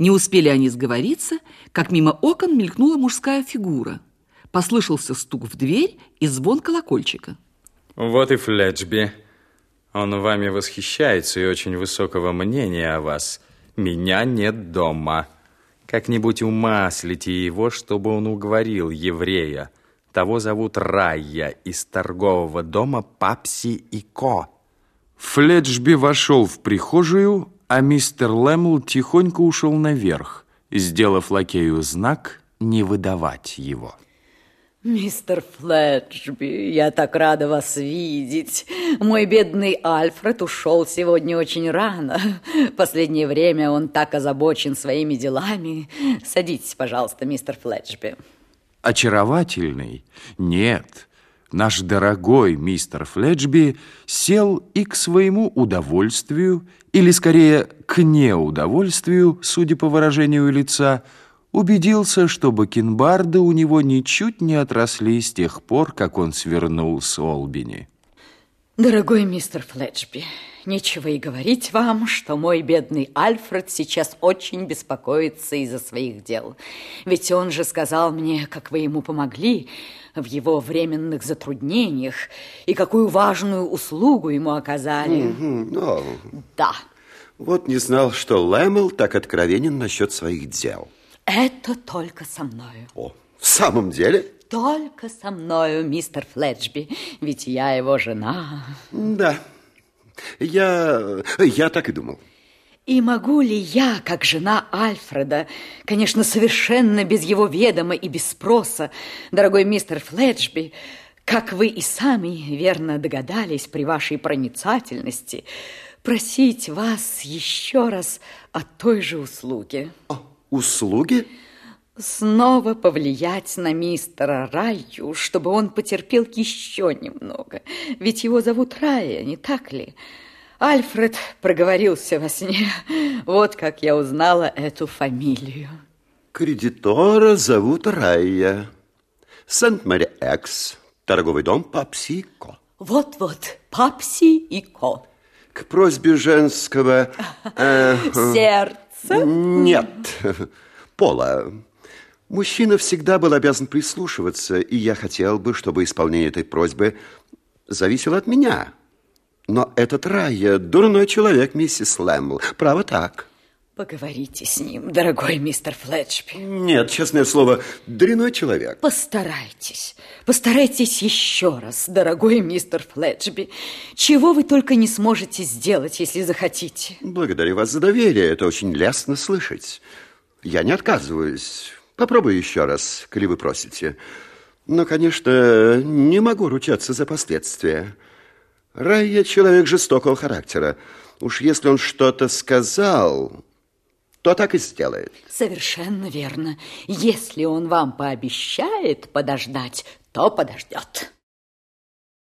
Не успели они сговориться, как мимо окон мелькнула мужская фигура. Послышался стук в дверь и звон колокольчика. Вот и Флетчби. Он вами восхищается и очень высокого мнения о вас. Меня нет дома. Как-нибудь умаслите его, чтобы он уговорил еврея. Того зовут Райя из торгового дома Папси и Ко. Флетчби вошел в прихожую, а мистер Лэмл тихонько ушел наверх, сделав лакею знак не выдавать его. Мистер Флетчби, я так рада вас видеть. Мой бедный Альфред ушел сегодня очень рано. Последнее время он так озабочен своими делами. Садитесь, пожалуйста, мистер Флетчби. Очаровательный? Нет, наш дорогой мистер Флетчби сел и к своему удовольствию, или скорее к неудовольствию, судя по выражению лица, убедился, что бакенбарды у него ничуть не отросли с тех пор, как он свернул с Олбини. Дорогой мистер Флетчби, нечего и говорить вам, что мой бедный Альфред сейчас очень беспокоится из-за своих дел. Ведь он же сказал мне, как вы ему помогли в его временных затруднениях и какую важную услугу ему оказали. Mm -hmm. Да. Вот не знал, что Лэмл так откровенен насчет своих дел. Это только со мною. О, в самом деле? Только со мною, мистер Флетчби, ведь я его жена. Да, я, я так и думал. И могу ли я, как жена Альфреда, конечно, совершенно без его ведома и без спроса, дорогой мистер Флетчби, как вы и сами верно догадались при вашей проницательности, просить вас еще раз о той же услуге? О, услуги? Снова повлиять на мистера Раю, чтобы он потерпел еще немного. Ведь его зовут Рая, не так ли? Альфред проговорился во сне. Вот как я узнала эту фамилию. Кредитора зовут Рая. Сент-Мэри-Экс, торговый дом Папси Ко. Вот-вот, Папси и Ко. К просьбе женского... Э, Сердца? Нет, пола. Мужчина всегда был обязан прислушиваться, и я хотел бы, чтобы исполнение этой просьбы зависело от меня. Но этот Райя дурной человек, миссис Лэмбл. Право так. Поговорите с ним, дорогой мистер Флетчби. Нет, честное слово, дряной человек. Постарайтесь, постарайтесь еще раз, дорогой мистер Флетчби. Чего вы только не сможете сделать, если захотите. Благодарю вас за доверие, это очень лестно слышать. Я не отказываюсь. Попробую еще раз, коли вы просите. Но, конечно, не могу ручаться за последствия. Райя человек жестокого характера. Уж если он что-то сказал, то так и сделает. Совершенно верно. Если он вам пообещает подождать, то подождет.